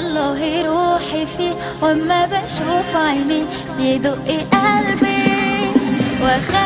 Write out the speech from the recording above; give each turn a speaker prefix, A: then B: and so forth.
A: والله روحي فيه وما بشوف عيني يدق قلبي. وخ